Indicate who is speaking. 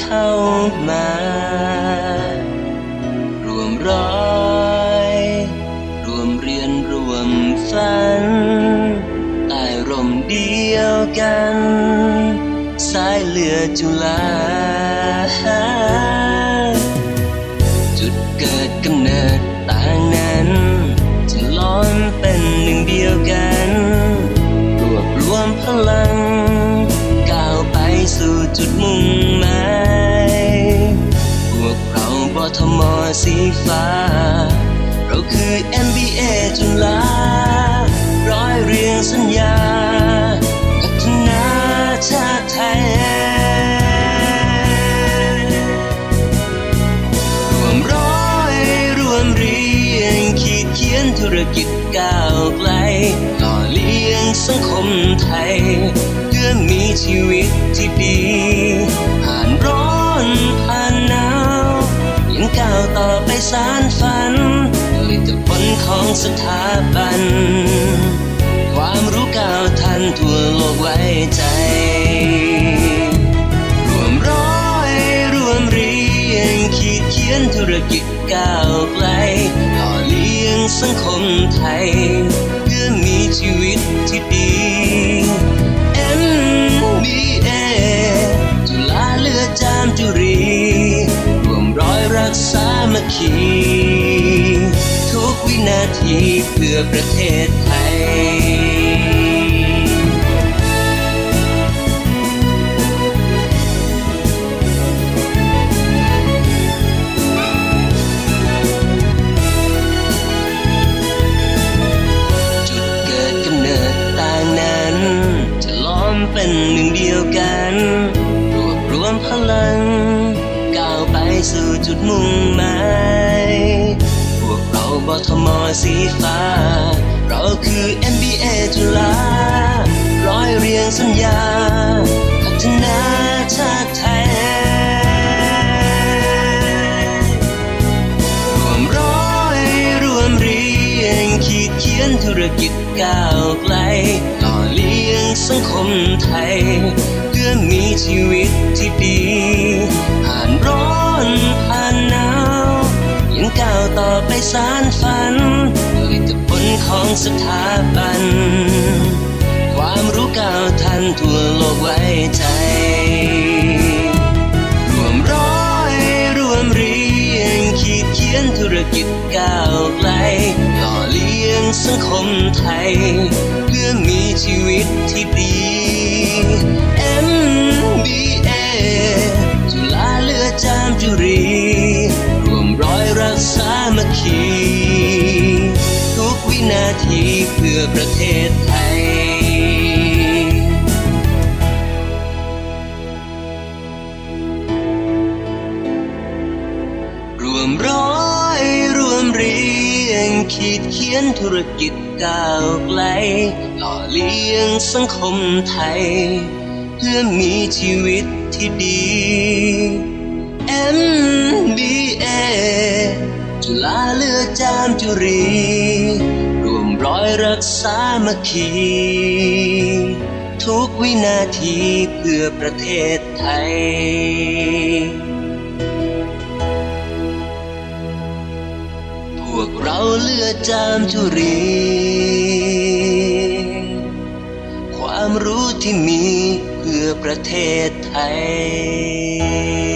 Speaker 1: เข้ามารวมร้อยรวมเรียนรวมฝันใต้ร่มเดียวกัน สายเลือจุฬาจุดเกิดกำเนิดต่างนั้นจะล้อมเป็นหนึ่งเดียวกันรวบรวมพลัง ก้าวไปสู่จุดมุ่ง ทมสีฟ้า เราคือ MBA จุฬาร้อยเรียงสัญญาพัฒนาชาติไทยรวมร้อยรวมเรียงขีดเขียนธุรกิจก้าวไกลหล่อเลี้ยงสังคมไทยเพื่อมีชีวิต ต่อไปสารฝันผลิตผลของสถาบัน ความรู้ก้าวทันทั่วโลกไว้ใจ รวมร้อยรวมเรียงขีดเขียนธุรกิจก้าวไกลหล่อเลี้ยงสังคมไทย ทีเพื่อประเทศไทยจุดเกิดกำเนิดต่างนั้นจะล้อมเป็นหนึ่งเดียวกัน รวบรวมพลัง ก้าวไปสู่จุดมุ่งหมาย ทมสีฟ้า เราคือ MBA จุฬาร้อยเรียงสัญญา พัฒนาชาติไทยรวมร้อยรวมเรียงขีดเขียนธุรกิจก้าวไกลหล่อเลี้ยงสังคมไทย เพื่อมีชีวิตที่ดี สถาบัน ความรู้ก้าวทันทั่วโลกไว้ใจ รวมร้อยรวมเรียงขีดเขียนธุรกิจก้าวไกลหล่อเลี้ยงสังคมไทย เพื่อมีชีวิตที่ดี ทุกวินาทีเพื่อประเทศไทย รวมร้อยรวมเรียงขีดเขียนธุรกิจก้าวไกลหล่อเลี้ยงสังคมไทย เพื่อมีชีวิตที่ดี MBA จุฬาเลือจามจุรี อยรักษามัคคี ทุกวินาทีเพื่อประเทศไทย พวกเราเลือดจามจุรี ความรู้ที่มีเพื่อประเทศไทย